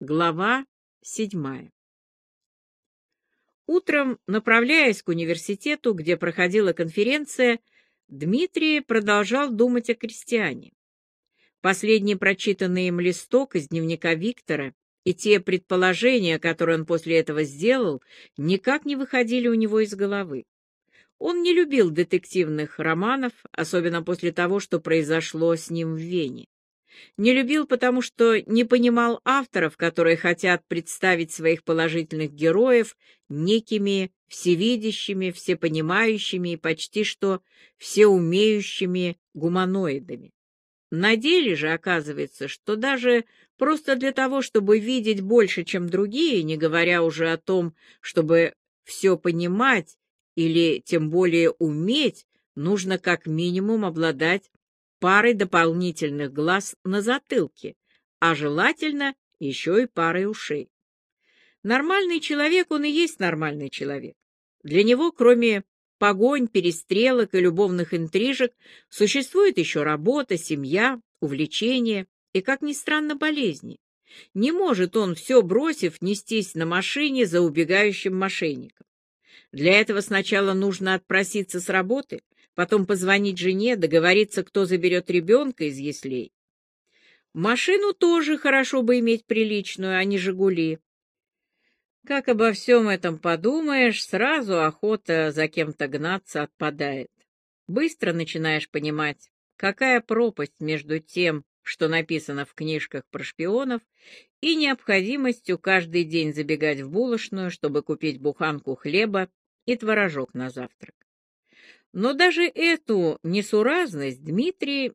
Глава седьмая Утром, направляясь к университету, где проходила конференция, Дмитрий продолжал думать о крестьяне. Последний прочитанный им листок из дневника Виктора и те предположения, которые он после этого сделал, никак не выходили у него из головы. Он не любил детективных романов, особенно после того, что произошло с ним в Вене. Не любил, потому что не понимал авторов, которые хотят представить своих положительных героев некими всевидящими, всепонимающими и почти что всеумеющими гуманоидами. На деле же оказывается, что даже просто для того, чтобы видеть больше, чем другие, не говоря уже о том, чтобы все понимать или тем более уметь, нужно как минимум обладать парой дополнительных глаз на затылке, а желательно еще и парой ушей. Нормальный человек, он и есть нормальный человек. Для него, кроме погонь, перестрелок и любовных интрижек, существует еще работа, семья, увлечения и, как ни странно, болезни. Не может он, все бросив, нестись на машине за убегающим мошенником. Для этого сначала нужно отпроситься с работы, потом позвонить жене, договориться, кто заберет ребенка из яслей. Машину тоже хорошо бы иметь приличную, а не «Жигули». Как обо всем этом подумаешь, сразу охота за кем-то гнаться отпадает. Быстро начинаешь понимать, какая пропасть между тем, что написано в книжках про шпионов, и необходимостью каждый день забегать в булочную, чтобы купить буханку хлеба и творожок на завтрак. Но даже эту несуразность Дмитрий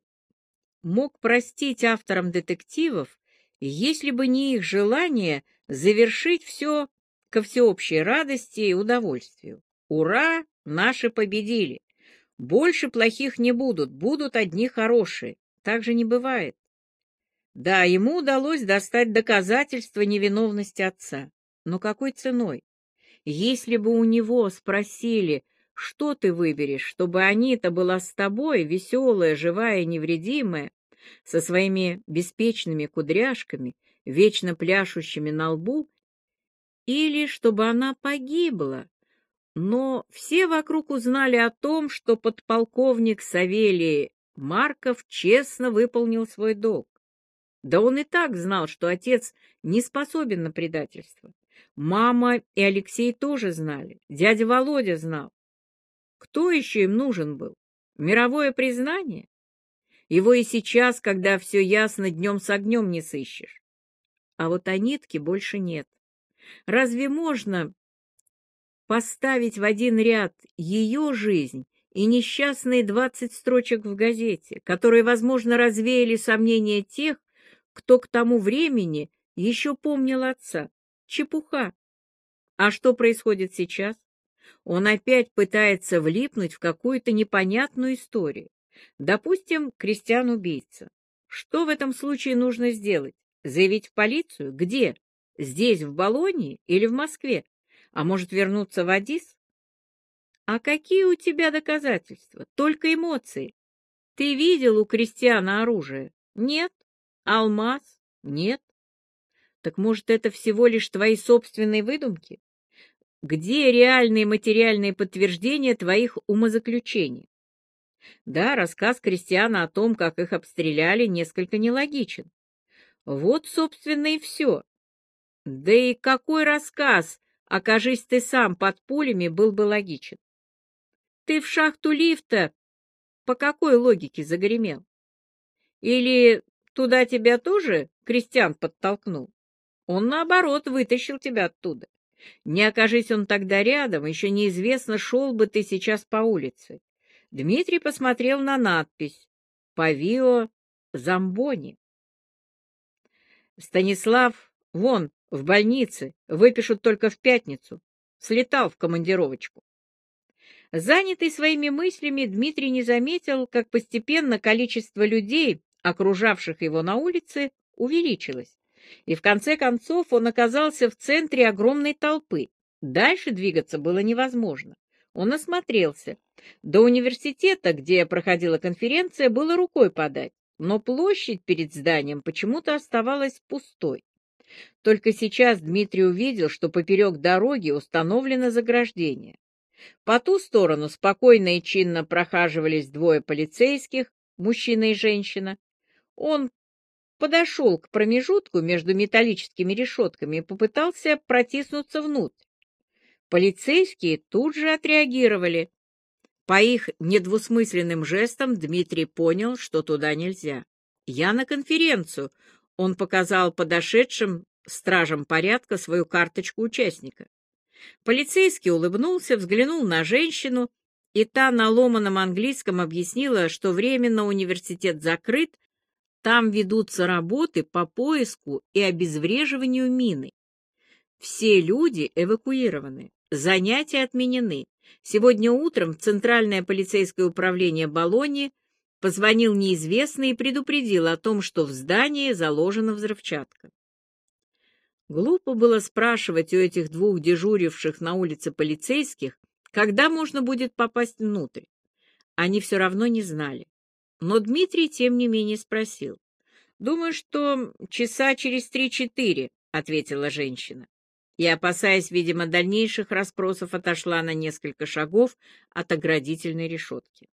мог простить авторам детективов, если бы не их желание завершить все ко всеобщей радости и удовольствию. Ура! Наши победили! Больше плохих не будут, будут одни хорошие. Так же не бывает. Да, ему удалось достать доказательства невиновности отца. Но какой ценой? Если бы у него спросили, что ты выберешь, чтобы Анита была с тобой, веселая, живая, невредимая, со своими беспечными кудряшками, вечно пляшущими на лбу, или чтобы она погибла? Но все вокруг узнали о том, что подполковник Савелий Марков честно выполнил свой долг. Да он и так знал, что отец не способен на предательство. Мама и Алексей тоже знали, дядя Володя знал. Кто еще им нужен был? Мировое признание? Его и сейчас, когда все ясно, днем с огнем не сыщешь. А вот Анитки больше нет. Разве можно поставить в один ряд ее жизнь и несчастные двадцать строчек в газете, которые, возможно, развеяли сомнения тех, кто к тому времени еще помнил отца? Чепуха. А что происходит сейчас? Он опять пытается влипнуть в какую-то непонятную историю. Допустим, крестьян-убийца. Что в этом случае нужно сделать? Заявить в полицию? Где? Здесь, в Болонии или в Москве? А может, вернуться в Адис? А какие у тебя доказательства? Только эмоции. Ты видел у крестьяна оружие? Нет. Алмаз? Нет. Так может, это всего лишь твои собственные выдумки? Где реальные материальные подтверждения твоих умозаключений? Да, рассказ Кристиана о том, как их обстреляли, несколько нелогичен. Вот, собственно, и все. Да и какой рассказ, окажись ты сам под пулями, был бы логичен? Ты в шахту лифта по какой логике загремел? Или туда тебя тоже Кристиан подтолкнул? Он, наоборот, вытащил тебя оттуда. Не окажись он тогда рядом, еще неизвестно, шел бы ты сейчас по улице. Дмитрий посмотрел на надпись «Павио Замбони». Станислав, вон, в больнице, выпишут только в пятницу. Слетал в командировочку. Занятый своими мыслями, Дмитрий не заметил, как постепенно количество людей, окружавших его на улице, увеличилось и в конце концов он оказался в центре огромной толпы. Дальше двигаться было невозможно. Он осмотрелся. До университета, где проходила конференция, было рукой подать, но площадь перед зданием почему-то оставалась пустой. Только сейчас Дмитрий увидел, что поперек дороги установлено заграждение. По ту сторону спокойно и чинно прохаживались двое полицейских, мужчина и женщина. Он подошел к промежутку между металлическими решетками и попытался протиснуться внутрь. Полицейские тут же отреагировали. По их недвусмысленным жестам Дмитрий понял, что туда нельзя. «Я на конференцию», — он показал подошедшим стражам порядка свою карточку участника. Полицейский улыбнулся, взглянул на женщину, и та на ломаном английском объяснила, что временно университет закрыт, там ведутся работы по поиску и обезвреживанию мины. Все люди эвакуированы, занятия отменены. Сегодня утром в Центральное полицейское управление Болоньи позвонил неизвестный и предупредил о том, что в здании заложена взрывчатка. Глупо было спрашивать у этих двух дежуривших на улице полицейских, когда можно будет попасть внутрь. Они все равно не знали. Но Дмитрий, тем не менее, спросил. «Думаю, что часа через три-четыре», — ответила женщина. И, опасаясь, видимо, дальнейших расспросов, отошла на несколько шагов от оградительной решетки.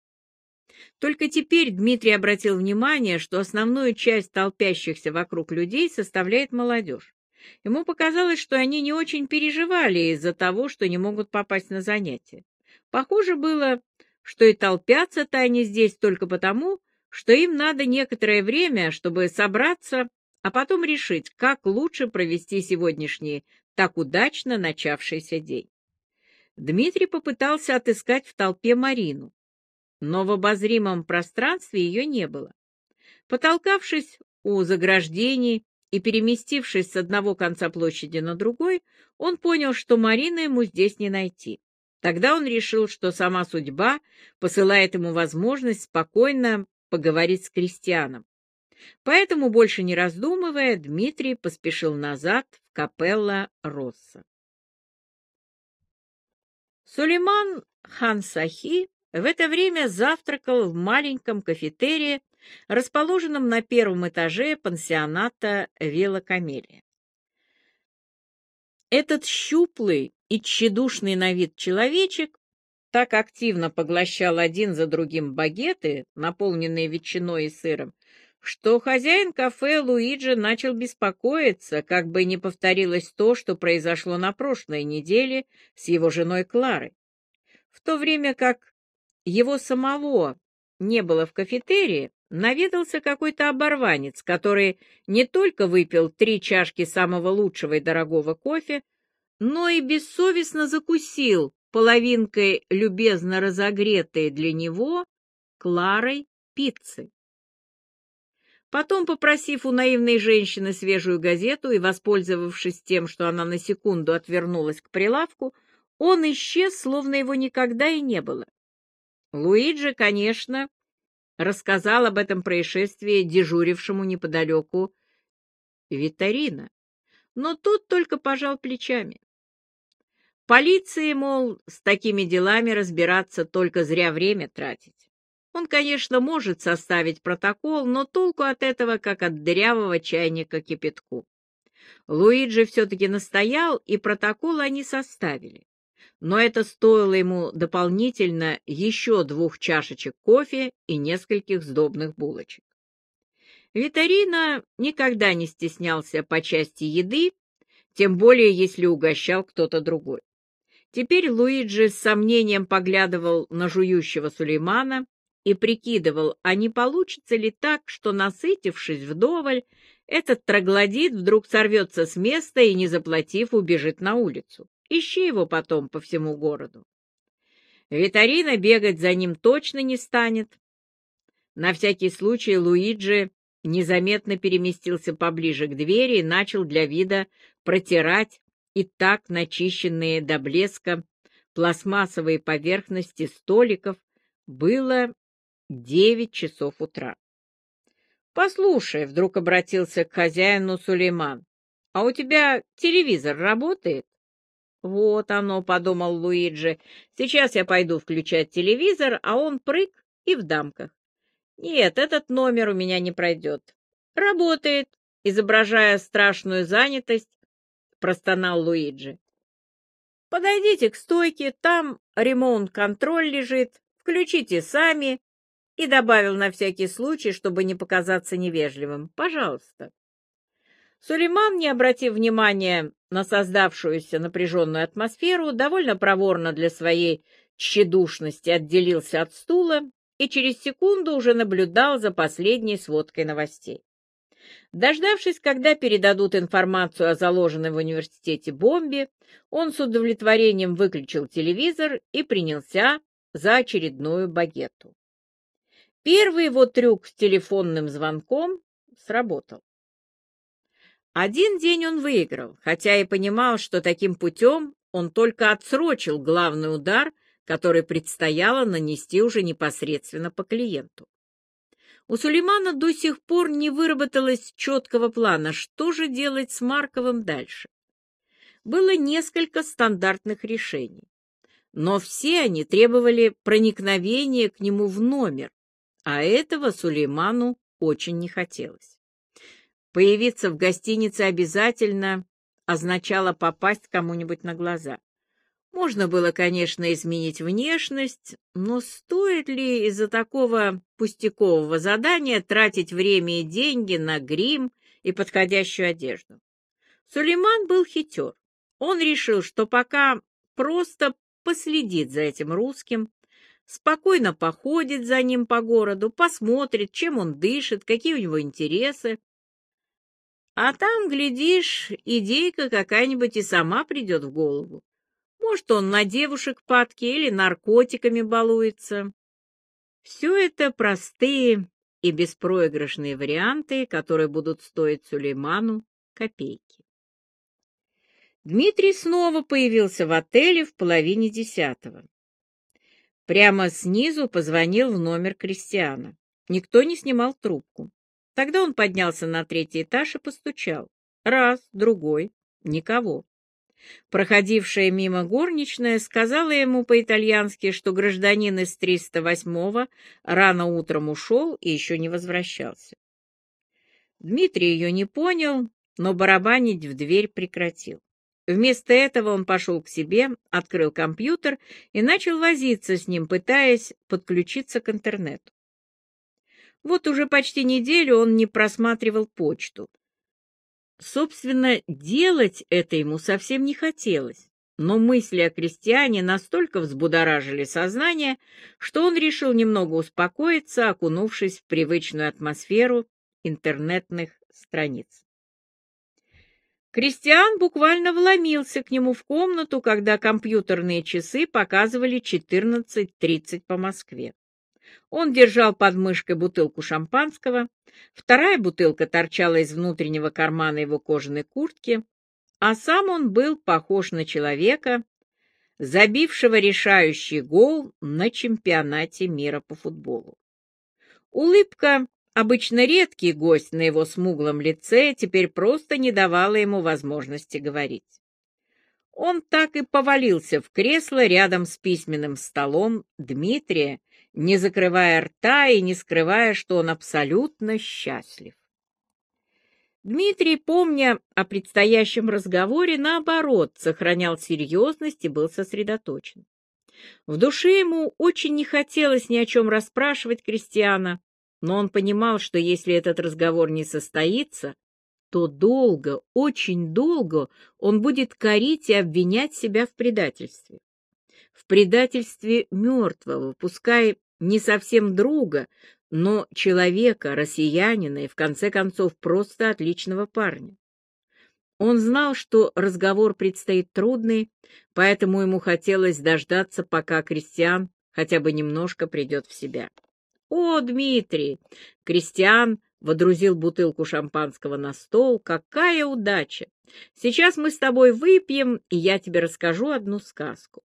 Только теперь Дмитрий обратил внимание, что основную часть толпящихся вокруг людей составляет молодежь. Ему показалось, что они не очень переживали из-за того, что не могут попасть на занятия. Похоже было, что и толпятся-то они здесь только потому, что им надо некоторое время, чтобы собраться, а потом решить, как лучше провести сегодняшний так удачно начавшийся день. Дмитрий попытался отыскать в толпе Марину, но в обозримом пространстве ее не было. Потолкавшись у заграждений и переместившись с одного конца площади на другой, он понял, что Марины ему здесь не найти. Тогда он решил, что сама судьба посылает ему возможность спокойно поговорить с крестьяном. Поэтому, больше не раздумывая, Дмитрий поспешил назад в капелла Росса. Сулейман хан Сахи в это время завтракал в маленьком кафетерии расположенном на первом этаже пансионата Вилла Камелия. Этот щуплый и тщедушный на вид человечек так активно поглощал один за другим багеты, наполненные ветчиной и сыром, что хозяин кафе Луиджи начал беспокоиться, как бы не повторилось то, что произошло на прошлой неделе с его женой Кларой. В то время как его самого не было в кафетерии, наведался какой-то оборванец, который не только выпил три чашки самого лучшего и дорогого кофе, но и бессовестно закусил половинкой любезно разогретой для него Кларой пиццы. Потом, попросив у наивной женщины свежую газету и воспользовавшись тем, что она на секунду отвернулась к прилавку, он исчез, словно его никогда и не было. Луиджи, конечно, рассказал об этом происшествии дежурившему неподалеку Витарина, но тот только пожал плечами. Полиции, мол, с такими делами разбираться только зря время тратить. Он, конечно, может составить протокол, но толку от этого, как от дырявого чайника кипятку. Луиджи все-таки настоял, и протокол они составили но это стоило ему дополнительно еще двух чашечек кофе и нескольких сдобных булочек. Витарина никогда не стеснялся по части еды, тем более если угощал кто-то другой. Теперь Луиджи с сомнением поглядывал на жующего Сулеймана и прикидывал, а не получится ли так, что, насытившись вдоволь, этот троглодит вдруг сорвется с места и, не заплатив, убежит на улицу. Ищи его потом по всему городу. Витарина бегать за ним точно не станет. На всякий случай Луиджи незаметно переместился поближе к двери и начал для вида протирать и так начищенные до блеска пластмассовые поверхности столиков. Было девять часов утра. «Послушай», — вдруг обратился к хозяину Сулейман, — «а у тебя телевизор работает?» «Вот оно», — подумал Луиджи. «Сейчас я пойду включать телевизор, а он прыг и в дамках. Нет, этот номер у меня не пройдет. Работает. изображая страшную занятость, простонал Луиджи. Подойдите к стойке, там ремонт-контроль лежит, включите сами, и добавил на всякий случай, чтобы не показаться невежливым. Пожалуйста. Сулейман, не обратив внимания на создавшуюся напряженную атмосферу, довольно проворно для своей тщедушности отделился от стула и через секунду уже наблюдал за последней сводкой новостей. Дождавшись, когда передадут информацию о заложенной в университете бомбе, он с удовлетворением выключил телевизор и принялся за очередную багету. Первый его трюк с телефонным звонком сработал. Один день он выиграл, хотя и понимал, что таким путем он только отсрочил главный удар, который предстояло нанести уже непосредственно по клиенту. У Сулеймана до сих пор не выработалось четкого плана, что же делать с Марковым дальше. Было несколько стандартных решений, но все они требовали проникновения к нему в номер, а этого Сулейману очень не хотелось. Появиться в гостинице обязательно означало попасть кому-нибудь на глаза. Можно было, конечно, изменить внешность, но стоит ли из-за такого пустякового задания тратить время и деньги на грим и подходящую одежду? Сулейман был хитер. Он решил, что пока просто последит за этим русским, спокойно походит за ним по городу, посмотрит, чем он дышит, какие у него интересы, а там, глядишь, идейка какая-нибудь и сама придет в голову. Может, он на девушек падки или наркотиками балуется. Все это простые и беспроигрышные варианты, которые будут стоить Сулейману копейки. Дмитрий снова появился в отеле в половине десятого. Прямо снизу позвонил в номер Кристиана. Никто не снимал трубку. Тогда он поднялся на третий этаж и постучал. Раз, другой, никого. Проходившая мимо горничная сказала ему по-итальянски, что гражданин из 308-го рано утром ушел и еще не возвращался. Дмитрий ее не понял, но барабанить в дверь прекратил. Вместо этого он пошел к себе, открыл компьютер и начал возиться с ним, пытаясь подключиться к интернету. Вот уже почти неделю он не просматривал почту. Собственно, делать это ему совсем не хотелось, но мысли о крестьяне настолько взбудоражили сознание, что он решил немного успокоиться, окунувшись в привычную атмосферу интернетных страниц. Кристиан буквально вломился к нему в комнату, когда компьютерные часы показывали 14.30 по Москве. Он держал под мышкой бутылку шампанского, вторая бутылка торчала из внутреннего кармана его кожаной куртки, а сам он был похож на человека, забившего решающий гол на чемпионате мира по футболу. Улыбка, обычно редкий гость на его смуглом лице, теперь просто не давала ему возможности говорить. Он так и повалился в кресло рядом с письменным столом Дмитрия, не закрывая рта и не скрывая, что он абсолютно счастлив. Дмитрий, помня о предстоящем разговоре, наоборот, сохранял серьезность и был сосредоточен. В душе ему очень не хотелось ни о чем расспрашивать крестьяна, но он понимал, что если этот разговор не состоится, то долго, очень долго он будет корить и обвинять себя в предательстве. В предательстве мертвого, пускай не совсем друга, но человека, россиянина и, в конце концов, просто отличного парня. Он знал, что разговор предстоит трудный, поэтому ему хотелось дождаться, пока Кристиан хотя бы немножко придет в себя. «О, Дмитрий!» Кристиан водрузил бутылку шампанского на стол. «Какая удача! Сейчас мы с тобой выпьем, и я тебе расскажу одну сказку.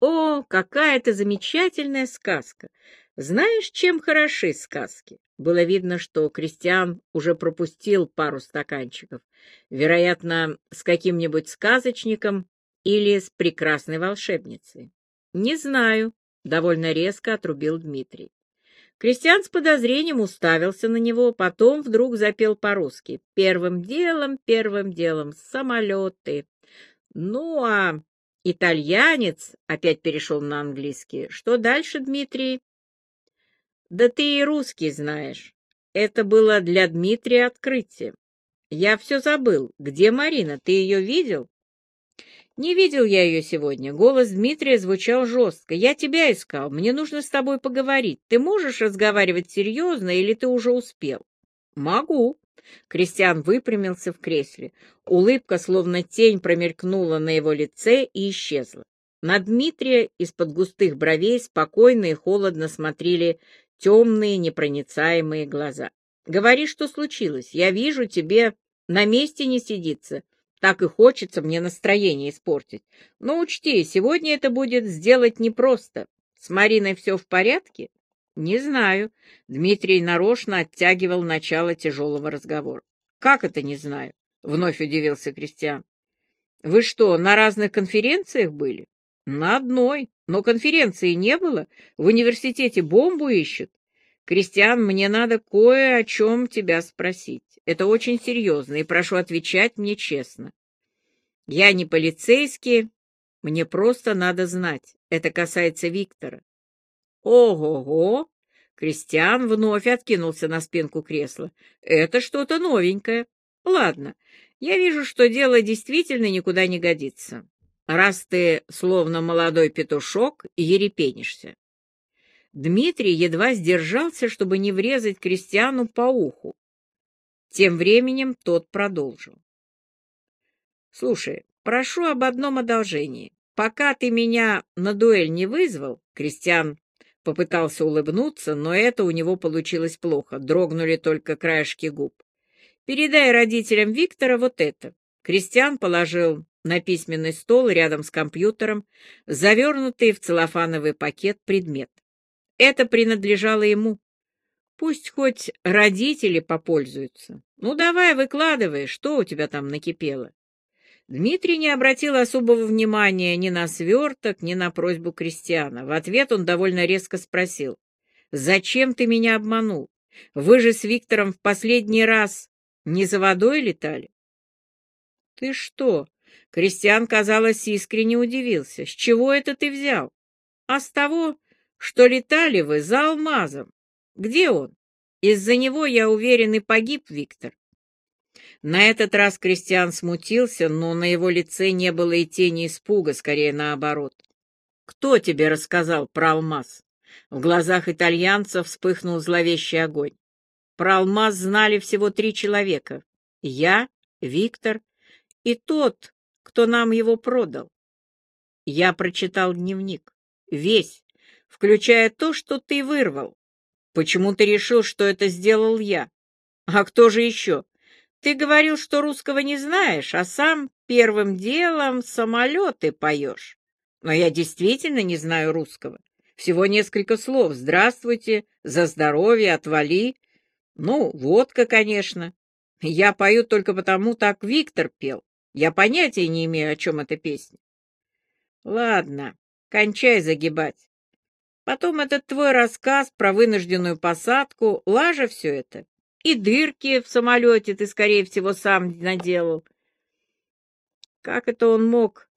О, какая это замечательная сказка! Знаешь, чем хороши сказки? Было видно, что Кристиан уже пропустил пару стаканчиков, вероятно, с каким-нибудь сказочником или с прекрасной волшебницей. Не знаю, довольно резко отрубил Дмитрий. Кристиан с подозрением уставился на него, потом вдруг запел по-русски. «Первым делом, первым делом, самолеты». Ну, а итальянец опять перешел на английский. Что дальше, Дмитрий? Да ты и русский знаешь. Это было для Дмитрия открытие. Я все забыл. Где Марина? Ты ее видел? Не видел я ее сегодня. Голос Дмитрия звучал жестко. Я тебя искал. Мне нужно с тобой поговорить. Ты можешь разговаривать серьезно или ты уже успел? Могу. Кристиан выпрямился в кресле. Улыбка, словно тень, промелькнула на его лице и исчезла. На Дмитрия из-под густых бровей спокойно и холодно смотрели темные непроницаемые глаза. «Говори, что случилось. Я вижу, тебе на месте не сидится. Так и хочется мне настроение испортить. Но учти, сегодня это будет сделать непросто. С Мариной все в порядке? Не знаю. Дмитрий нарочно оттягивал начало тяжелого разговора. Как это не знаю? Вновь удивился Кристиан. Вы что, на разных конференциях были? На одной. Но конференции не было. В университете бомбу ищут. Кристиан, мне надо кое о чем тебя спросить. Это очень серьезно, и прошу отвечать мне честно. Я не полицейский, мне просто надо знать. Это касается Виктора. Ого-го! Кристиан вновь откинулся на спинку кресла. Это что-то новенькое. Ладно, я вижу, что дело действительно никуда не годится, раз ты, словно молодой петушок, ерепенишься. Дмитрий едва сдержался, чтобы не врезать Кристиану по уху. Тем временем тот продолжил. «Слушай, прошу об одном одолжении. Пока ты меня на дуэль не вызвал, Кристиан попытался улыбнуться, но это у него получилось плохо, дрогнули только краешки губ. Передай родителям Виктора вот это. Кристиан положил на письменный стол рядом с компьютером завернутый в целлофановый пакет предмет. Это принадлежало ему. Пусть хоть родители попользуются. Ну, давай, выкладывай, что у тебя там накипело. Дмитрий не обратил особого внимания ни на сверток, ни на просьбу Кристиана. В ответ он довольно резко спросил. «Зачем ты меня обманул? Вы же с Виктором в последний раз не за водой летали?» «Ты что?» Кристиан, казалось, искренне удивился. «С чего это ты взял?» «А с того, что летали вы за алмазом. Где он? Из-за него, я уверен, и погиб Виктор. На этот раз Кристиан смутился, но на его лице не было и тени испуга, скорее наоборот. «Кто тебе рассказал про алмаз?» В глазах итальянца вспыхнул зловещий огонь. Про алмаз знали всего три человека. Я, Виктор и тот, кто нам его продал. Я прочитал дневник. Весь, включая то, что ты вырвал. Почему ты решил, что это сделал я? А кто же еще? Ты говорил, что русского не знаешь, а сам первым делом самолеты поешь. Но я действительно не знаю русского. Всего несколько слов. Здравствуйте, за здоровье, отвали. Ну, водка, конечно. Я пою только потому, так Виктор пел. Я понятия не имею, о чем эта песня. Ладно, кончай загибать. Потом этот твой рассказ про вынужденную посадку, лажа все это. И дырки в самолете ты, скорее всего, сам наделал. Как это он мог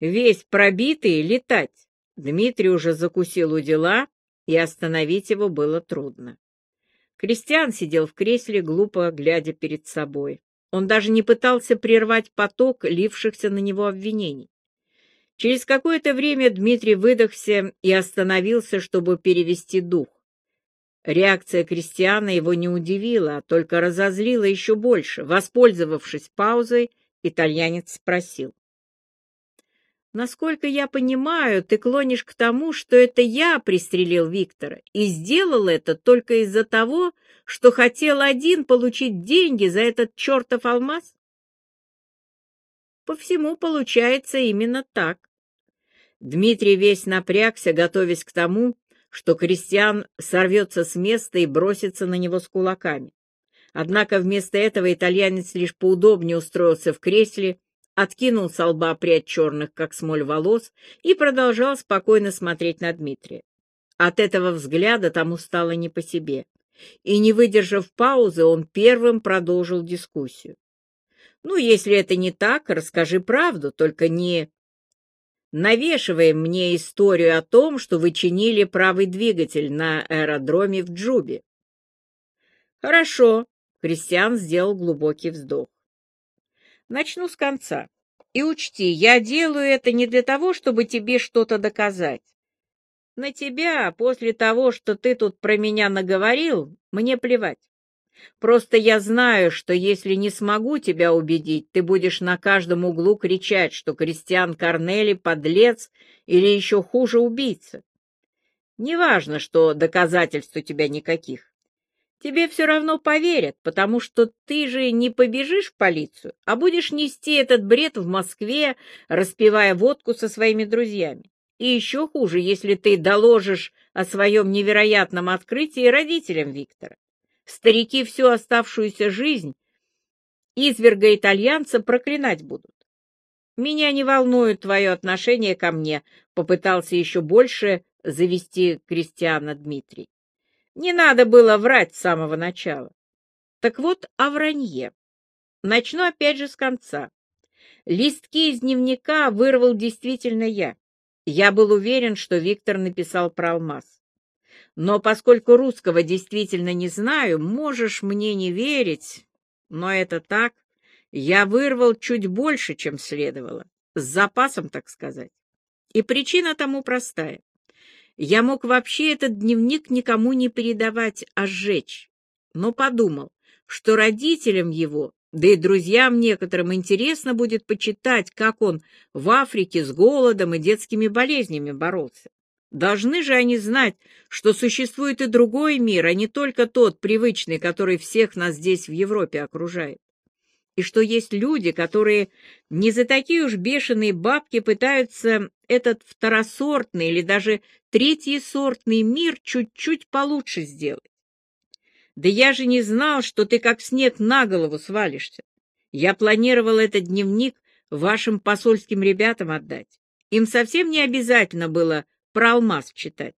весь пробитый летать? Дмитрий уже закусил у дела, и остановить его было трудно. Кристиан сидел в кресле, глупо глядя перед собой. Он даже не пытался прервать поток лившихся на него обвинений. Через какое-то время Дмитрий выдохся и остановился, чтобы перевести дух. Реакция Кристиана его не удивила, а только разозлила еще больше. Воспользовавшись паузой, итальянец спросил. «Насколько я понимаю, ты клонишь к тому, что это я пристрелил Виктора, и сделал это только из-за того, что хотел один получить деньги за этот чертов алмаз?» По всему получается именно так. Дмитрий весь напрягся, готовясь к тому, что крестьян сорвется с места и бросится на него с кулаками. Однако вместо этого итальянец лишь поудобнее устроился в кресле, откинул с лба прядь черных, как смоль, волос и продолжал спокойно смотреть на Дмитрия. От этого взгляда тому стало не по себе. И, не выдержав паузы, он первым продолжил дискуссию. «Ну, если это не так, расскажи правду, только не навешивай мне историю о том, что вы чинили правый двигатель на аэродроме в Джубе». «Хорошо», — Кристиан сделал глубокий вздох. «Начну с конца. И учти, я делаю это не для того, чтобы тебе что-то доказать. На тебя, после того, что ты тут про меня наговорил, мне плевать. Просто я знаю, что если не смогу тебя убедить, ты будешь на каждом углу кричать, что Кристиан Корнели — подлец или еще хуже убийца. Неважно, что доказательств у тебя никаких. Тебе все равно поверят, потому что ты же не побежишь в полицию, а будешь нести этот бред в Москве, распивая водку со своими друзьями. И еще хуже, если ты доложишь о своем невероятном открытии родителям Виктора. Старики всю оставшуюся жизнь изверга итальянца проклинать будут. Меня не волнует твое отношение ко мне, попытался еще больше завести Кристиана Дмитрий. Не надо было врать с самого начала. Так вот о вранье. Начну опять же с конца. Листки из дневника вырвал действительно я. Я был уверен, что Виктор написал про алмаз. Но поскольку русского действительно не знаю, можешь мне не верить, но это так. Я вырвал чуть больше, чем следовало. С запасом, так сказать. И причина тому простая. Я мог вообще этот дневник никому не передавать, а сжечь. Но подумал, что родителям его да и друзьям некоторым интересно будет почитать, как он в Африке с голодом и детскими болезнями боролся. Должны же они знать, что существует и другой мир, а не только тот привычный, который всех нас здесь в Европе окружает. И что есть люди, которые не за такие уж бешеные бабки пытаются этот второсортный или даже третьесортный мир чуть-чуть получше сделать. Да я же не знал, что ты как снег на голову свалишься. Я планировал этот дневник вашим посольским ребятам отдать. Им совсем не обязательно было про алмаз читать.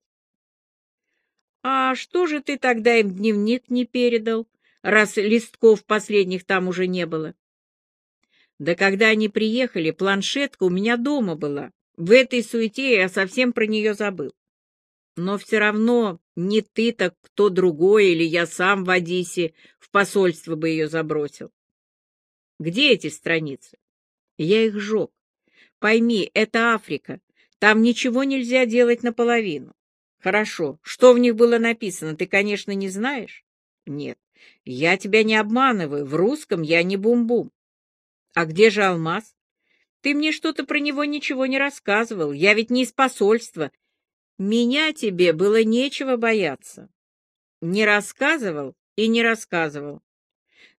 А что же ты тогда им дневник не передал, раз листков последних там уже не было? Да когда они приехали, планшетка у меня дома была. В этой суете я совсем про нее забыл. Но все равно не ты, так кто другой, или я сам в Одиссе в посольство бы ее забросил. Где эти страницы? Я их сжег. Пойми, это Африка. Там ничего нельзя делать наполовину. Хорошо. Что в них было написано, ты, конечно, не знаешь? Нет. Я тебя не обманываю. В русском я не бум-бум. А где же алмаз? Ты мне что-то про него ничего не рассказывал. Я ведь не из посольства меня тебе было нечего бояться. Не рассказывал и не рассказывал.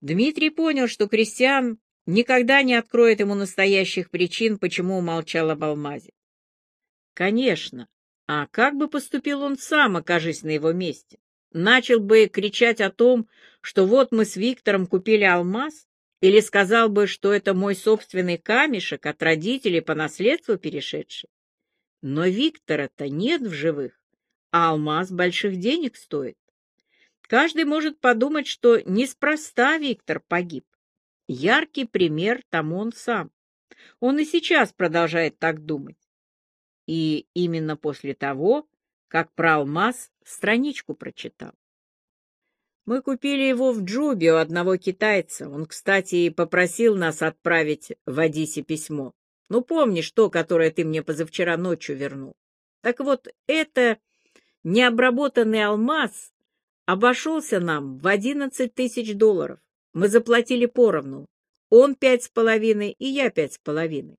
Дмитрий понял, что Кристиан никогда не откроет ему настоящих причин, почему умолчал об алмазе. Конечно. А как бы поступил он сам, окажись на его месте? Начал бы кричать о том, что вот мы с Виктором купили алмаз, или сказал бы, что это мой собственный камешек от родителей по наследству перешедший? Но Виктора-то нет в живых, а алмаз больших денег стоит. Каждый может подумать, что неспроста Виктор погиб. Яркий пример тому он сам. Он и сейчас продолжает так думать. И именно после того, как про алмаз страничку прочитал. Мы купили его в Джубе у одного китайца. Он, кстати, попросил нас отправить в Одиссе письмо. Ну, помнишь то, которое ты мне позавчера ночью вернул? Так вот, это необработанный алмаз обошелся нам в одиннадцать тысяч долларов. Мы заплатили поровну. Он пять с половиной и я пять с половиной.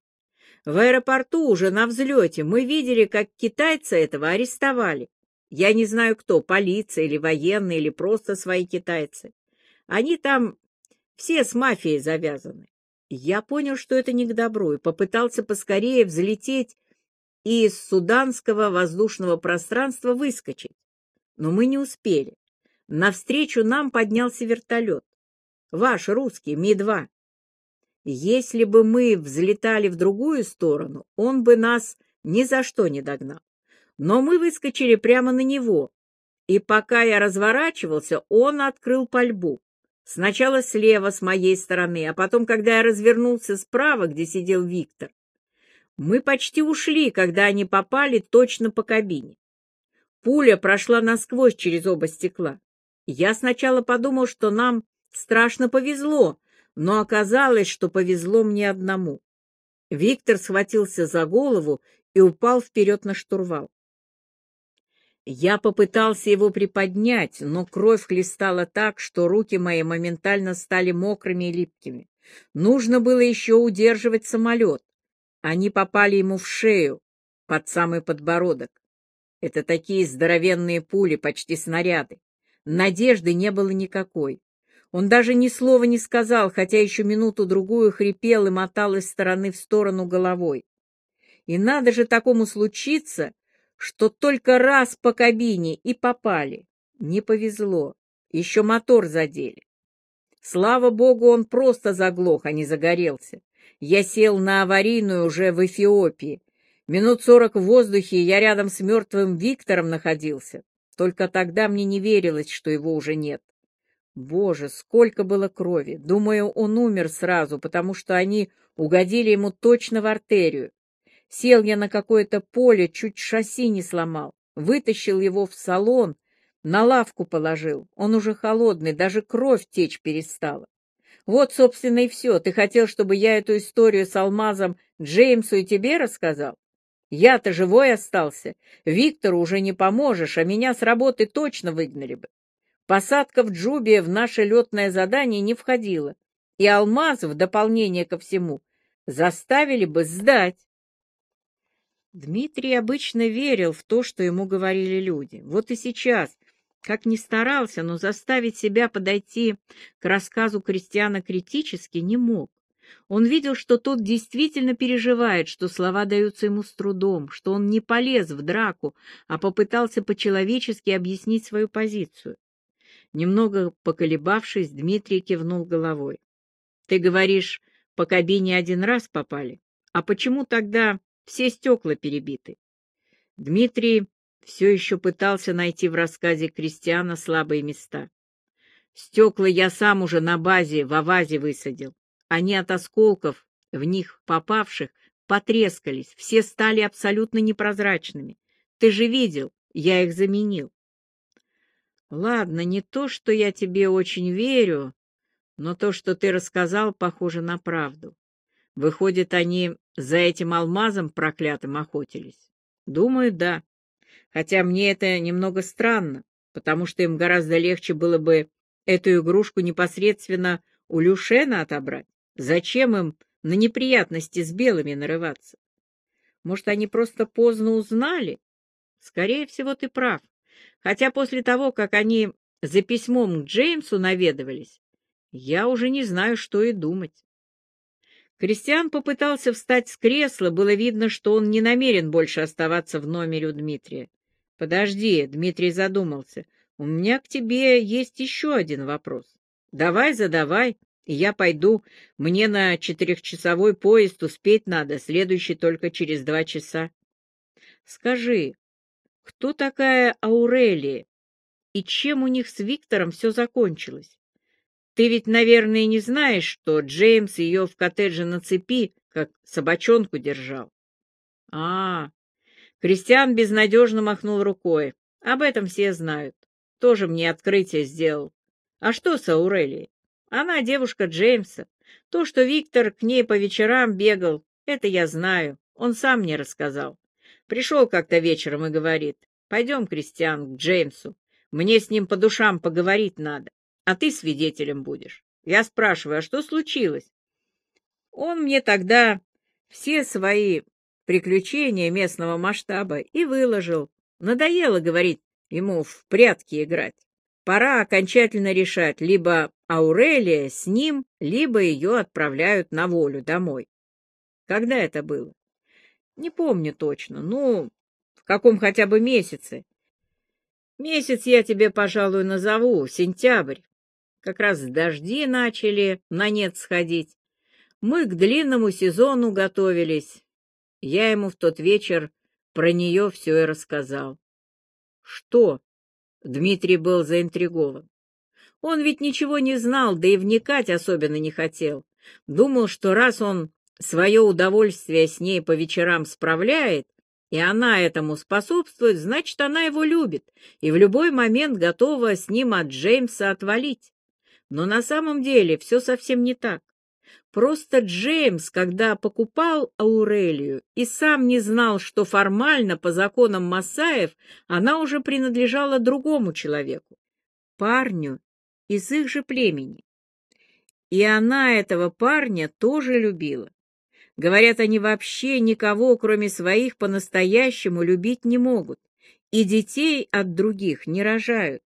В аэропорту уже на взлете мы видели, как китайца этого арестовали. Я не знаю кто, полиция или военные, или просто свои китайцы. Они там все с мафией завязаны. Я понял, что это не к добру, и попытался поскорее взлететь и из суданского воздушного пространства выскочить. Но мы не успели. Навстречу нам поднялся вертолет. Ваш русский, Ми-2. Если бы мы взлетали в другую сторону, он бы нас ни за что не догнал. но мы выскочили прямо на него, и пока я разворачивался, он открыл пальбу. Сначала слева с моей стороны, а потом, когда я развернулся справа, где сидел Виктор. Мы почти ушли, когда они попали точно по кабине. Пуля прошла насквозь через оба стекла. Я сначала подумал, что нам страшно повезло, но оказалось, что повезло мне одному. Виктор схватился за голову и упал вперед на штурвал. Я попытался его приподнять, но кровь хлестала так, что руки мои моментально стали мокрыми и липкими. Нужно было еще удерживать самолет. Они попали ему в шею, под самый подбородок. Это такие здоровенные пули, почти снаряды. Надежды не было никакой. Он даже ни слова не сказал, хотя еще минуту-другую хрипел и мотал из стороны в сторону головой. И надо же такому случиться, что только раз по кабине и попали. Не повезло. Еще мотор задели. Слава богу, он просто заглох, а не загорелся. Я сел на аварийную уже в Эфиопии. Минут сорок в воздухе я рядом с мертвым Виктором находился. Только тогда мне не верилось, что его уже нет. Боже, сколько было крови! Думаю, он умер сразу, потому что они угодили ему точно в артерию. Сел я на какое-то поле, чуть шасси не сломал. Вытащил его в салон, на лавку положил. Он уже холодный, даже кровь течь перестала. Вот, собственно, и все. Ты хотел, чтобы я эту историю с алмазом Джеймсу и тебе рассказал? Я-то живой остался. Виктору уже не поможешь, а меня с работы точно выгнали бы. Посадка в Джубе в наше летное задание не входила, и алмаз, в дополнение ко всему, заставили бы сдать. Дмитрий обычно верил в то, что ему говорили люди. Вот и сейчас, как ни старался, но заставить себя подойти к рассказу Кристиана критически не мог. Он видел, что тот действительно переживает, что слова даются ему с трудом, что он не полез в драку, а попытался по-человечески объяснить свою позицию. Немного поколебавшись, Дмитрий кивнул головой. — Ты говоришь, по кабине один раз попали? А почему тогда все стекла перебиты. Дмитрий все еще пытался найти в рассказе Кристиана слабые места. Стекла я сам уже на базе в Авазе высадил. Они от осколков, в них попавших, потрескались, все стали абсолютно непрозрачными. Ты же видел, я их заменил. Ладно, не то, что я тебе очень верю, но то, что ты рассказал, похоже на правду. Выходит, они за этим алмазом проклятым охотились? Думаю, да. Хотя мне это немного странно, потому что им гораздо легче было бы эту игрушку непосредственно у Люшена отобрать. Зачем им на неприятности с белыми нарываться? Может, они просто поздно узнали? Скорее всего, ты прав. Хотя после того, как они за письмом к Джеймсу наведывались, я уже не знаю, что и думать. Кристиан попытался встать с кресла, было видно, что он не намерен больше оставаться в номере у Дмитрия. «Подожди», — Дмитрий задумался, — «у меня к тебе есть еще один вопрос. Давай, задавай, я пойду. Мне на четырехчасовой поезд успеть надо, следующий только через два часа». «Скажи, кто такая Аурелия и чем у них с Виктором все закончилось?» Ты ведь, наверное, не знаешь, что Джеймс ее в коттедже на цепи, как собачонку держал. А, Кристиан безнадежно махнул рукой. Об этом все знают. Тоже мне открытие сделал. А что с Аурелией? Она девушка Джеймса. То, что Виктор к ней по вечерам бегал, это я знаю. Он сам мне рассказал. Пришел как-то вечером и говорит, пойдем, Кристиан, к Джеймсу. Мне с ним по душам поговорить надо а ты свидетелем будешь. Я спрашиваю, а что случилось? Он мне тогда все свои приключения местного масштаба и выложил. Надоело, говорить ему в прятки играть. Пора окончательно решать, либо Аурелия с ним, либо ее отправляют на волю домой. Когда это было? Не помню точно. Ну, в каком хотя бы месяце. Месяц я тебе, пожалуй, назову, сентябрь. Как раз дожди начали на нет сходить. Мы к длинному сезону готовились. Я ему в тот вечер про нее все и рассказал. Что? Дмитрий был заинтригован. Он ведь ничего не знал, да и вникать особенно не хотел. Думал, что раз он свое удовольствие с ней по вечерам справляет, и она этому способствует, значит, она его любит и в любой момент готова с ним от Джеймса отвалить. Но на самом деле все совсем не так. Просто Джеймс, когда покупал Аурелию, и сам не знал, что формально, по законам Масаев, она уже принадлежала другому человеку, парню из их же племени. И она этого парня тоже любила. Говорят, они вообще никого, кроме своих, по-настоящему любить не могут, и детей от других не рожают.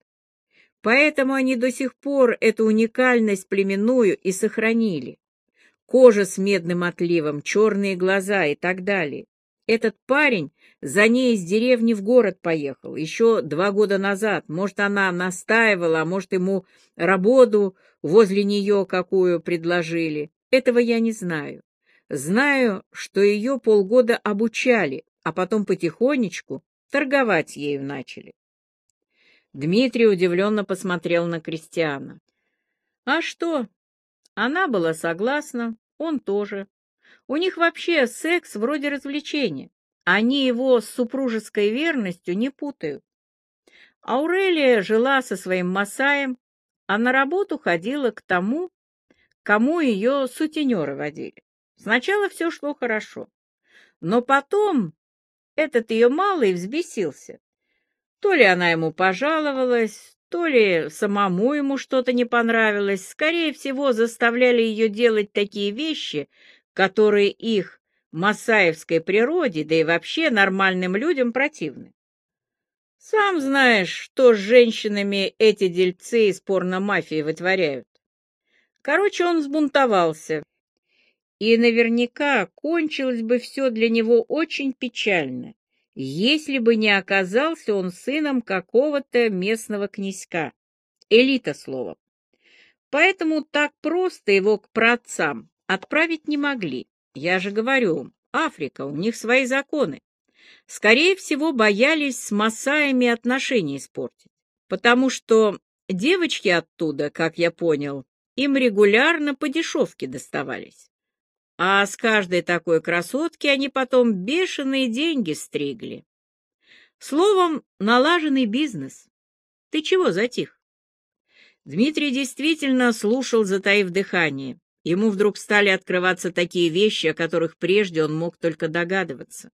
Поэтому они до сих пор эту уникальность племенную и сохранили. Кожа с медным отливом, черные глаза и так далее. Этот парень за ней из деревни в город поехал еще два года назад. Может, она настаивала, а может, ему работу возле нее какую предложили. Этого я не знаю. Знаю, что ее полгода обучали, а потом потихонечку торговать ею начали. Дмитрий удивленно посмотрел на Кристиана. А что? Она была согласна, он тоже. У них вообще секс вроде развлечения. Они его с супружеской верностью не путают. Аурелия жила со своим Масаем, а на работу ходила к тому, кому ее сутенеры водили. Сначала все шло хорошо, но потом этот ее малый взбесился. То ли она ему пожаловалась, то ли самому ему что-то не понравилось. Скорее всего, заставляли ее делать такие вещи, которые их масаевской природе, да и вообще нормальным людям противны. Сам знаешь, что с женщинами эти дельцы из порно-мафии вытворяют. Короче, он взбунтовался, и наверняка кончилось бы все для него очень печально, если бы не оказался он сыном какого-то местного князька. Элита словом. Поэтому так просто его к праотцам отправить не могли. Я же говорю, Африка, у них свои законы. Скорее всего, боялись с масаями отношения испортить, потому что девочки оттуда, как я понял, им регулярно по дешевке доставались. А с каждой такой красотки они потом бешеные деньги стригли. Словом, налаженный бизнес. Ты чего затих? Дмитрий действительно слушал, затаив дыхание. Ему вдруг стали открываться такие вещи, о которых прежде он мог только догадываться.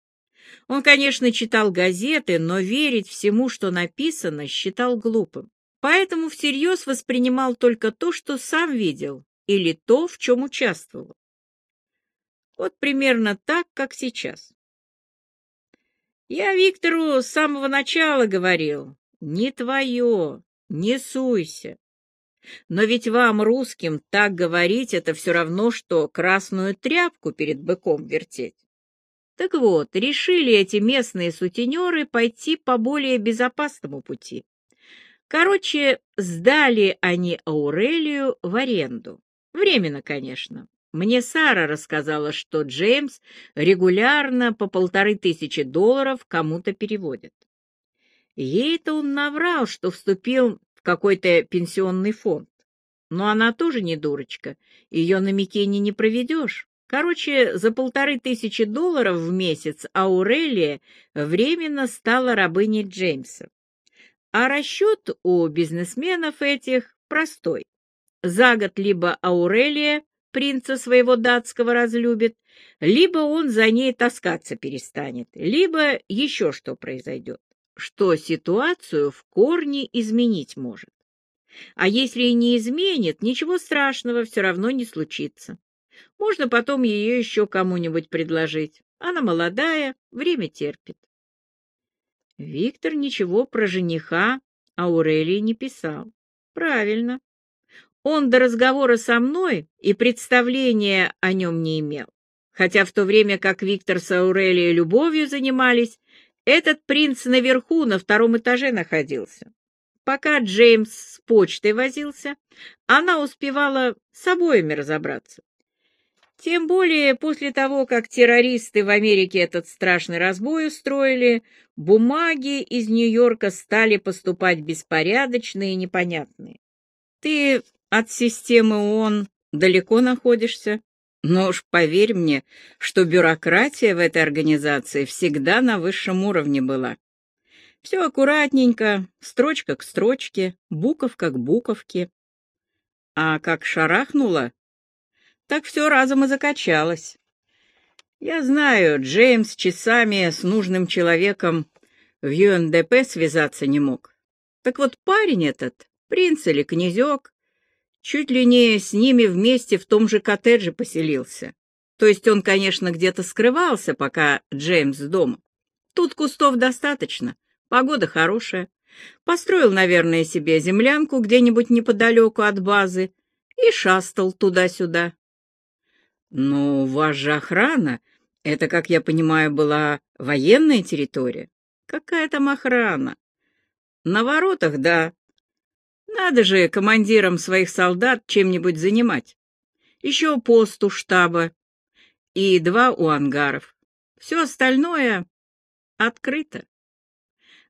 Он, конечно, читал газеты, но верить всему, что написано, считал глупым. Поэтому всерьез воспринимал только то, что сам видел, или то, в чем участвовал. Вот примерно так, как сейчас. Я Виктору с самого начала говорил, не твое, не суйся. Но ведь вам, русским, так говорить — это все равно, что красную тряпку перед быком вертеть. Так вот, решили эти местные сутенеры пойти по более безопасному пути. Короче, сдали они Аурелию в аренду. Временно, конечно. Мне Сара рассказала, что Джеймс регулярно по полторы тысячи долларов кому-то переводит. Ей-то он наврал, что вступил какой-то пенсионный фонд. Но она тоже не дурочка, ее на Микене не проведешь. Короче, за полторы тысячи долларов в месяц Аурелия временно стала рабыней Джеймса. А расчет у бизнесменов этих простой. За год либо Аурелия принца своего датского разлюбит, либо он за ней таскаться перестанет, либо еще что произойдет что ситуацию в корне изменить может. А если и не изменит, ничего страшного все равно не случится. Можно потом ее еще кому-нибудь предложить. Она молодая, время терпит. Виктор ничего про жениха Аурелии не писал. Правильно. Он до разговора со мной и представления о нем не имел. Хотя в то время как Виктор с Аурелией любовью занимались, этот принц наверху, на втором этаже находился. Пока Джеймс с почтой возился, она успевала с обоими разобраться. Тем более после того, как террористы в Америке этот страшный разбой устроили, бумаги из Нью-Йорка стали поступать беспорядочные и непонятные. Ты от системы ООН далеко находишься? Но уж поверь мне, что бюрократия в этой организации всегда на высшем уровне была. Все аккуратненько, строчка к строчке, буковка к буковке. А как шарахнуло, так все разом и закачалось. Я знаю, Джеймс часами с нужным человеком в ЮНДП связаться не мог. Так вот парень этот, принц или князек, чуть ли не с ними вместе в том же коттедже поселился. То есть он, конечно, где-то скрывался, пока Джеймс дома. Тут кустов достаточно, погода хорошая. Построил, наверное, себе землянку где-нибудь неподалеку от базы и шастал туда-сюда. Но у вас же охрана. Это, как я понимаю, была военная территория. Какая там охрана? На воротах, да. Надо же командирам своих солдат чем-нибудь занимать. Еще пост у штаба и два у ангаров. Все остальное открыто.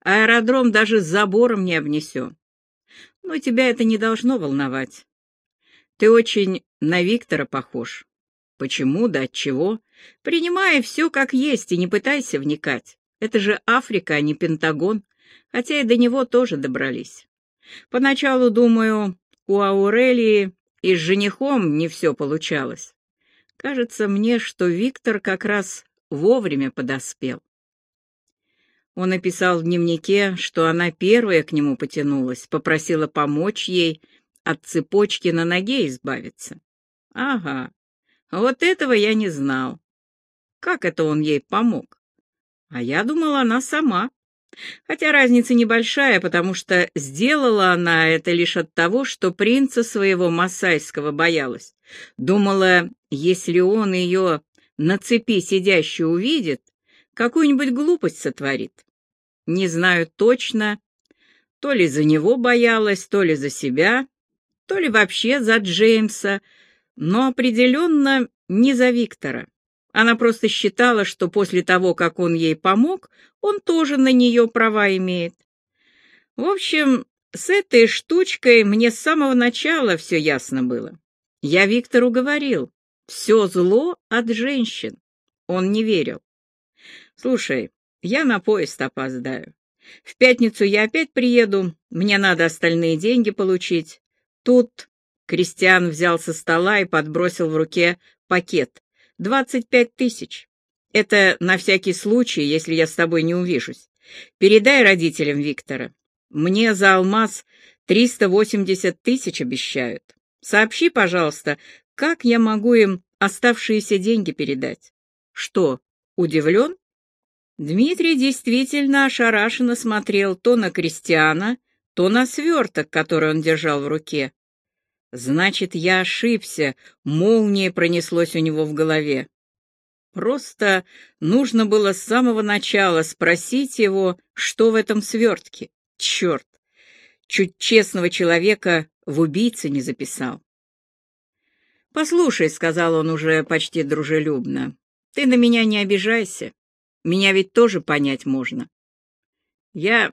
Аэродром даже с забором не обнесен. Но тебя это не должно волновать. Ты очень на Виктора похож. Почему да отчего? Принимай все как есть и не пытайся вникать. Это же Африка, а не Пентагон, хотя и до него тоже добрались. Поначалу, думаю, у Аурелии и с женихом не все получалось. Кажется мне, что Виктор как раз вовремя подоспел. Он написал в дневнике, что она первая к нему потянулась, попросила помочь ей от цепочки на ноге избавиться. Ага, вот этого я не знал. Как это он ей помог? А я думала, она сама. Хотя разница небольшая, потому что сделала она это лишь от того, что принца своего масайского боялась. Думала, если он ее на цепи сидящую увидит, какую-нибудь глупость сотворит. Не знаю точно, то ли за него боялась, то ли за себя, то ли вообще за Джеймса, но определенно не за Виктора. Она просто считала, что после того, как он ей помог, он тоже на нее права имеет. В общем, с этой штучкой мне с самого начала все ясно было. Я Виктору говорил, все зло от женщин. Он не верил. Слушай, я на поезд опоздаю. В пятницу я опять приеду, мне надо остальные деньги получить. Тут Кристиан взял со стола и подбросил в руке пакет. «Двадцать пять тысяч. Это на всякий случай, если я с тобой не увижусь. Передай родителям Виктора. Мне за алмаз триста восемьдесят тысяч обещают. Сообщи, пожалуйста, как я могу им оставшиеся деньги передать?» «Что, удивлен?» Дмитрий действительно ошарашенно смотрел то на Кристиана, то на сверток, который он держал в руке. Значит, я ошибся, молния пронеслось у него в голове. Просто нужно было с самого начала спросить его, что в этом свертке. Черт! Чуть честного человека в убийце не записал. «Послушай», — сказал он уже почти дружелюбно, — «ты на меня не обижайся. Меня ведь тоже понять можно. Я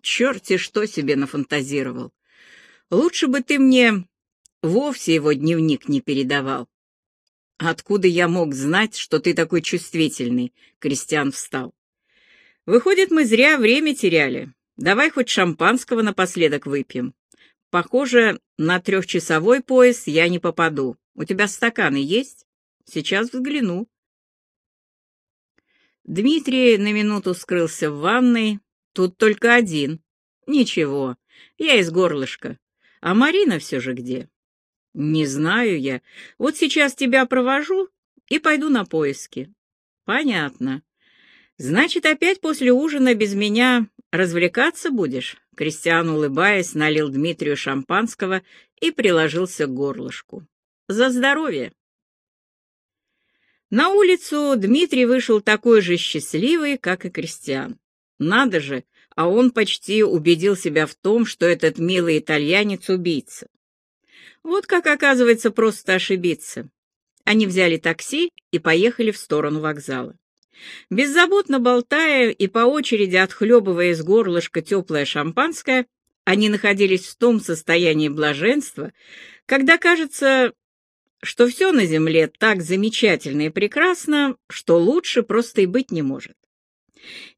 черти что себе нафантазировал. Лучше бы ты мне вовсе его дневник не передавал. «Откуда я мог знать, что ты такой чувствительный?» Кристиан встал. «Выходит, мы зря время теряли. Давай хоть шампанского напоследок выпьем. Похоже, на трехчасовой пояс я не попаду. У тебя стаканы есть? Сейчас взгляну». Дмитрий на минуту скрылся в ванной. Тут только один. Ничего, я из горлышка. А Марина все же где? «Не знаю я. Вот сейчас тебя провожу и пойду на поиски». «Понятно. Значит, опять после ужина без меня развлекаться будешь?» Кристиан, улыбаясь, налил Дмитрию шампанского и приложился к горлышку. «За здоровье!» На улицу Дмитрий вышел такой же счастливый, как и Кристиан. Надо же, а он почти убедил себя в том, что этот милый итальянец — убийца. Вот как, оказывается, просто ошибиться. Они взяли такси и поехали в сторону вокзала. Беззаботно болтая и по очереди отхлебывая из горлышка теплое шампанское, они находились в том состоянии блаженства, когда кажется, что все на земле так замечательно и прекрасно, что лучше просто и быть не может.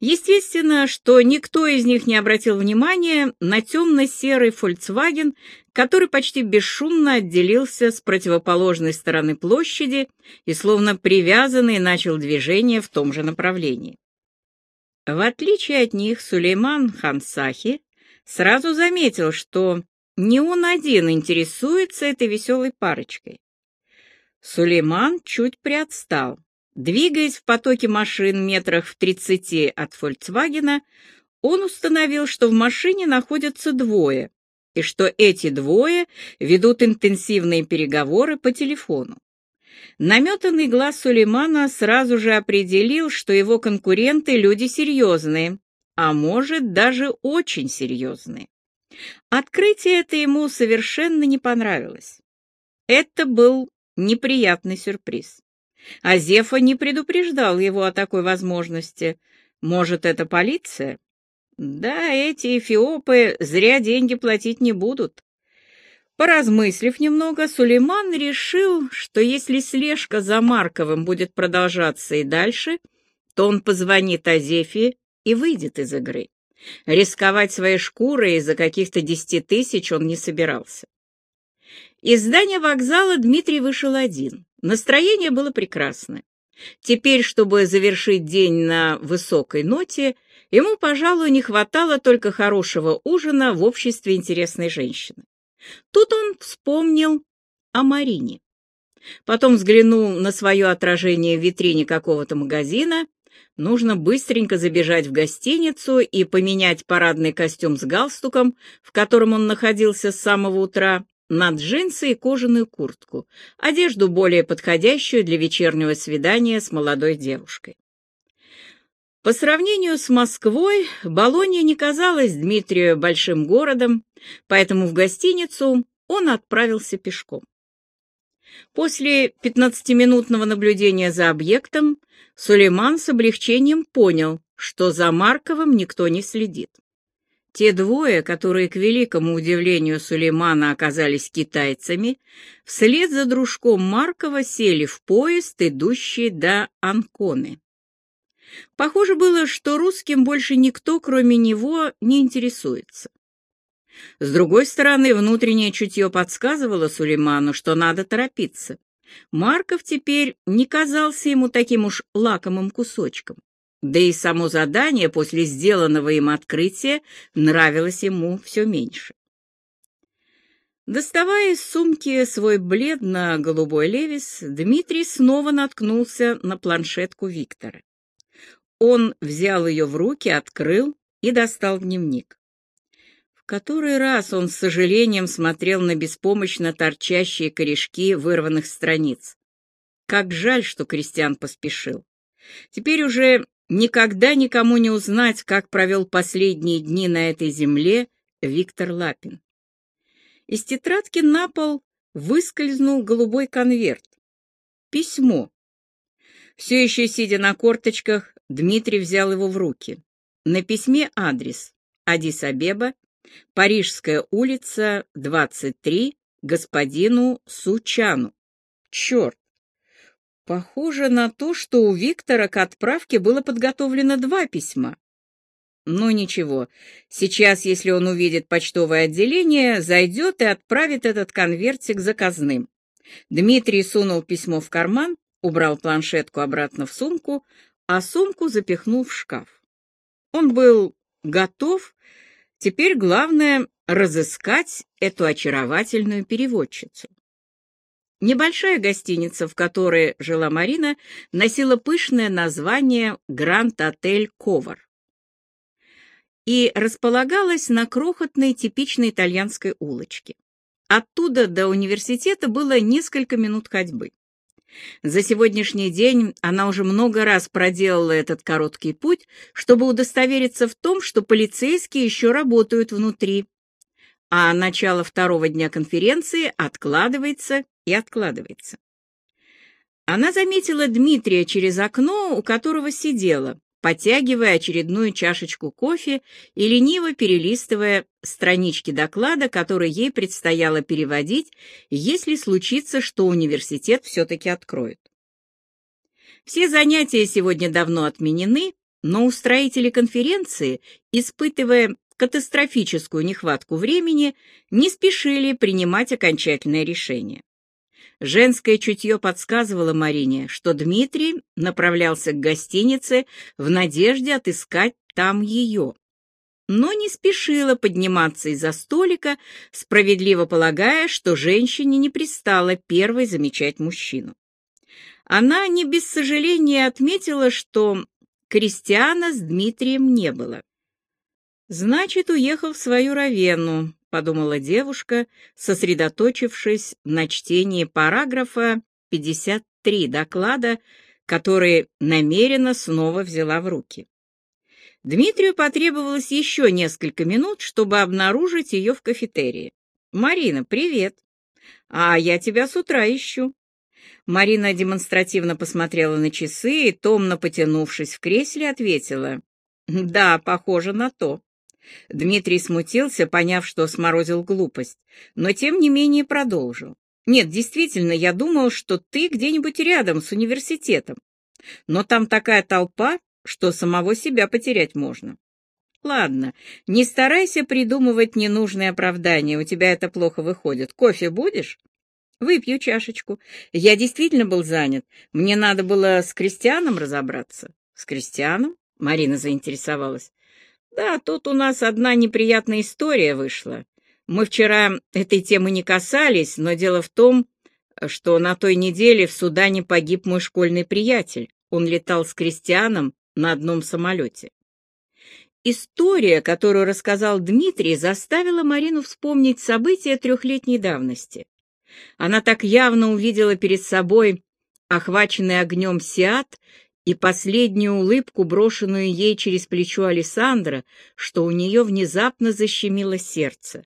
Естественно, что никто из них не обратил внимания на темно-серый Volkswagen, который почти бесшумно отделился с противоположной стороны площади и, словно привязанный, начал движение в том же направлении. В отличие от них, Сулейман Хансахи сразу заметил, что не он один интересуется этой веселой парочкой. Сулейман чуть приотстал. Двигаясь в потоке машин метрах в тридцати от «Фольксвагена», он установил, что в машине находятся двое, и что эти двое ведут интенсивные переговоры по телефону. Наметанный глаз Сулеймана сразу же определил, что его конкуренты — люди серьезные, а может, даже очень серьезные. Открытие это ему совершенно не понравилось. Это был неприятный сюрприз. Азефа не предупреждал его о такой возможности. Может, это полиция? Да, эти эфиопы зря деньги платить не будут. Поразмыслив немного, Сулейман решил, что если слежка за Марковым будет продолжаться и дальше, то он позвонит Азефе и выйдет из игры. Рисковать своей шкурой из-за каких-то десяти тысяч он не собирался. Из здания вокзала Дмитрий вышел один. Настроение было прекрасное. Теперь, чтобы завершить день на высокой ноте, ему, пожалуй, не хватало только хорошего ужина в обществе интересной женщины. Тут он вспомнил о Марине. Потом взглянул на свое отражение в витрине какого-то магазина. Нужно быстренько забежать в гостиницу и поменять парадный костюм с галстуком, в котором он находился с самого утра, на джинсы и кожаную куртку, одежду более подходящую для вечернего свидания с молодой девушкой. По сравнению с Москвой, Болонья не казалась Дмитрию большим городом, поэтому в гостиницу он отправился пешком. После пятнадцатиминутного наблюдения за объектом Сулейман с облегчением понял, что за Марковым никто не следит. Те двое, которые, к великому удивлению Сулеймана, оказались китайцами, вслед за дружком Маркова сели в поезд, идущий до Анконы. Похоже было, что русским больше никто, кроме него, не интересуется. С другой стороны, внутреннее чутье подсказывало Сулейману, что надо торопиться. Марков теперь не казался ему таким уж лакомым кусочком. Да и само задание после сделанного им открытия нравилось ему все меньше. Доставая из сумки свой бледно-голубой левис, Дмитрий снова наткнулся на планшетку Виктора. Он взял ее в руки, открыл и достал дневник. В который раз он с сожалением смотрел на беспомощно торчащие корешки вырванных страниц. Как жаль, что Кристиан поспешил. Теперь уже Никогда никому не узнать, как провел последние дни на этой земле Виктор Лапин. Из тетрадки на пол выскользнул голубой конверт. Письмо. Все еще сидя на корточках, Дмитрий взял его в руки. На письме адрес Адис-Абеба, Парижская улица, 23, господину Сучану. Черт! Похоже на то, что у Виктора к отправке было подготовлено два письма. Но ничего, сейчас, если он увидит почтовое отделение, зайдет и отправит этот конвертик заказным. Дмитрий сунул письмо в карман, убрал планшетку обратно в сумку, а сумку запихнул в шкаф. Он был готов, теперь главное — разыскать эту очаровательную переводчицу. Небольшая гостиница, в которой жила Марина, носила пышное название «Гранд-отель Ковар» и располагалась на крохотной типичной итальянской улочке. Оттуда до университета было несколько минут ходьбы. За сегодняшний день она уже много раз проделала этот короткий путь, чтобы удостовериться в том, что полицейские еще работают внутри, а начало второго дня конференции откладывается и откладывается. Она заметила Дмитрия через окно, у которого сидела, потягивая очередную чашечку кофе и лениво перелистывая странички доклада, который ей предстояло переводить, если случится, что университет все-таки откроет. Все занятия сегодня давно отменены, но устроители конференции, испытывая катастрофическую нехватку времени, не спешили принимать окончательное решение. Женское чутье подсказывало Марине, что Дмитрий направлялся к гостинице в надежде отыскать там ее. Но не спешила подниматься из-за столика, справедливо полагая, что женщине не пристало первой замечать мужчину. Она не без сожаления отметила, что Кристиана с Дмитрием не было. Значит, уехал в свою Равенну, — подумала девушка, сосредоточившись на чтении параграфа 53 доклада, который намеренно снова взяла в руки. Дмитрию потребовалось еще несколько минут, чтобы обнаружить ее в кафетерии. «Марина, привет!» «А я тебя с утра ищу». Марина демонстративно посмотрела на часы и, томно потянувшись в кресле, ответила. «Да, похоже на то». Дмитрий смутился, поняв, что сморозил глупость, но тем не менее продолжил. «Нет, действительно, я думал, что ты где-нибудь рядом с университетом. Но там такая толпа, что самого себя потерять можно». «Ладно, не старайся придумывать ненужные оправдания, у тебя это плохо выходит. Кофе будешь?» «Выпью чашечку. Я действительно был занят. Мне надо было с Кристианом разобраться». «С Кристианом?» — Марина заинтересовалась. Да, тут у нас одна неприятная история вышла. Мы вчера этой темы не касались, но дело в том, что на той неделе в Судане погиб мой школьный приятель. Он летал с крестьяном на одном самолете. История, которую рассказал Дмитрий, заставила Марину вспомнить события трехлетней давности. Она так явно увидела перед собой охваченный огнем Сиат и последнюю улыбку, брошенную ей через плечо Александра, что у нее внезапно защемило сердце.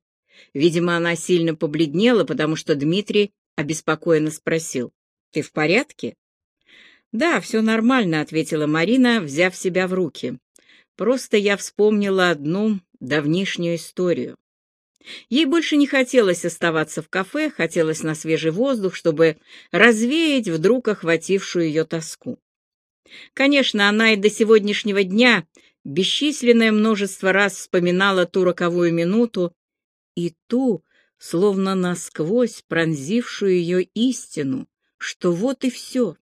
Видимо, она сильно побледнела, потому что Дмитрий обеспокоенно спросил, «Ты в порядке?» «Да, все нормально», — ответила Марина, взяв себя в руки. «Просто я вспомнила одну давнишнюю историю». Ей больше не хотелось оставаться в кафе, хотелось на свежий воздух, чтобы развеять вдруг охватившую ее тоску. Конечно, она и до сегодняшнего дня бесчисленное множество раз вспоминала ту роковую минуту и ту, словно насквозь пронзившую ее истину, что вот и все,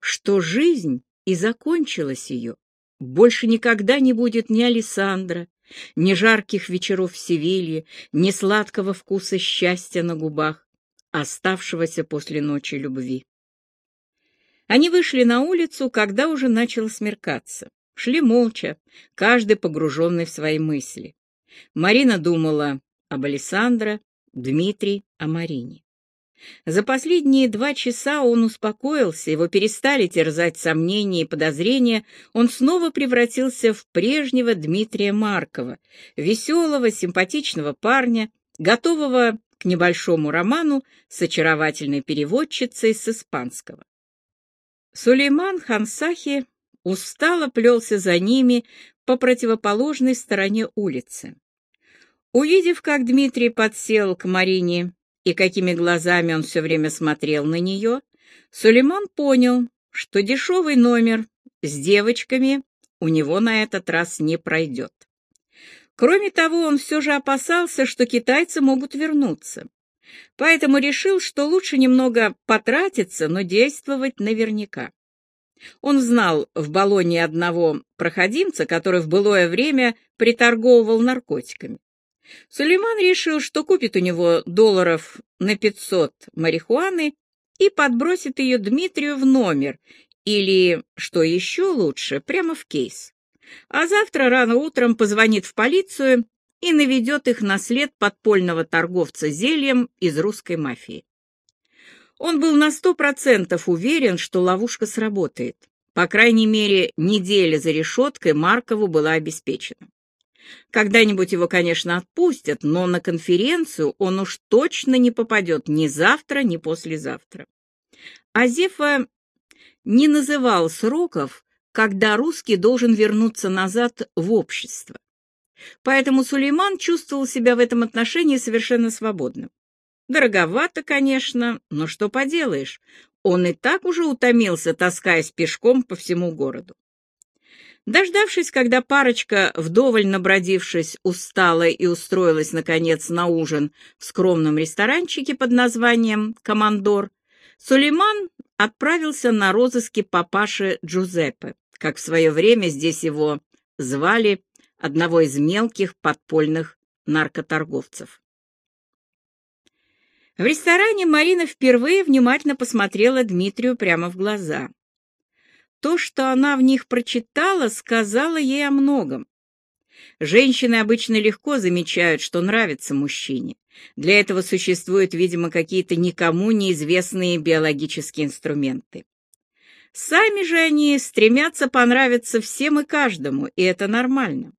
что жизнь и закончилась ее. Больше никогда не будет ни Александра, ни жарких вечеров в Севилье, ни сладкого вкуса счастья на губах, оставшегося после ночи любви. Они вышли на улицу, когда уже начало смеркаться. Шли молча, каждый погруженный в свои мысли. Марина думала об Александре, Дмитрий о Марине. За последние два часа он успокоился, его перестали терзать сомнения и подозрения, он снова превратился в прежнего Дмитрия Маркова, веселого, симпатичного парня, готового к небольшому роману с очаровательной переводчицей с испанского. Сулейман Хансахи устало плелся за ними по противоположной стороне улицы. Увидев, как Дмитрий подсел к Марине и какими глазами он все время смотрел на нее, Сулейман понял, что дешевый номер с девочками у него на этот раз не пройдет. Кроме того, он все же опасался, что китайцы могут вернуться поэтому решил, что лучше немного потратиться, но действовать наверняка. Он знал в Болоне одного проходимца, который в былое время приторговывал наркотиками. Сулейман решил, что купит у него долларов на 500 марихуаны и подбросит ее Дмитрию в номер, или, что еще лучше, прямо в кейс. А завтра рано утром позвонит в полицию и наведет их на след подпольного торговца зельем из русской мафии. Он был на сто процентов уверен, что ловушка сработает. По крайней мере, неделя за решеткой Маркову была обеспечена. Когда-нибудь его, конечно, отпустят, но на конференцию он уж точно не попадет ни завтра, ни послезавтра. Азефа не называл сроков, когда русский должен вернуться назад в общество. Поэтому Сулейман чувствовал себя в этом отношении совершенно свободным. Дороговато, конечно, но что поделаешь, он и так уже утомился, таскаясь пешком по всему городу. Дождавшись, когда парочка, вдоволь набродившись, устала и устроилась, наконец, на ужин в скромном ресторанчике под названием «Командор», Сулейман отправился на розыски папаши Джузеппе, как в свое время здесь его звали одного из мелких подпольных наркоторговцев. В ресторане Марина впервые внимательно посмотрела Дмитрию прямо в глаза. То, что она в них прочитала, сказала ей о многом. Женщины обычно легко замечают, что нравится мужчине. Для этого существуют, видимо, какие-то никому неизвестные биологические инструменты. Сами же они стремятся понравиться всем и каждому, и это нормально.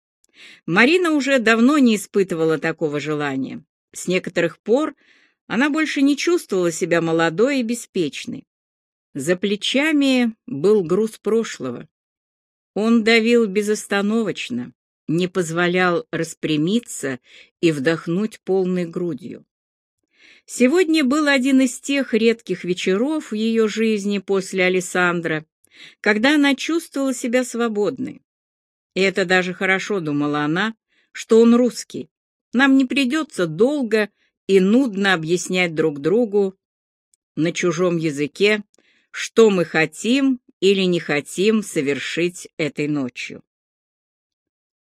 Марина уже давно не испытывала такого желания. С некоторых пор она больше не чувствовала себя молодой и беспечной. За плечами был груз прошлого. Он давил безостановочно, не позволял распрямиться и вдохнуть полной грудью. Сегодня был один из тех редких вечеров в ее жизни после Александра, когда она чувствовала себя свободной. И это даже хорошо, думала она, что он русский. Нам не придется долго и нудно объяснять друг другу на чужом языке, что мы хотим или не хотим совершить этой ночью.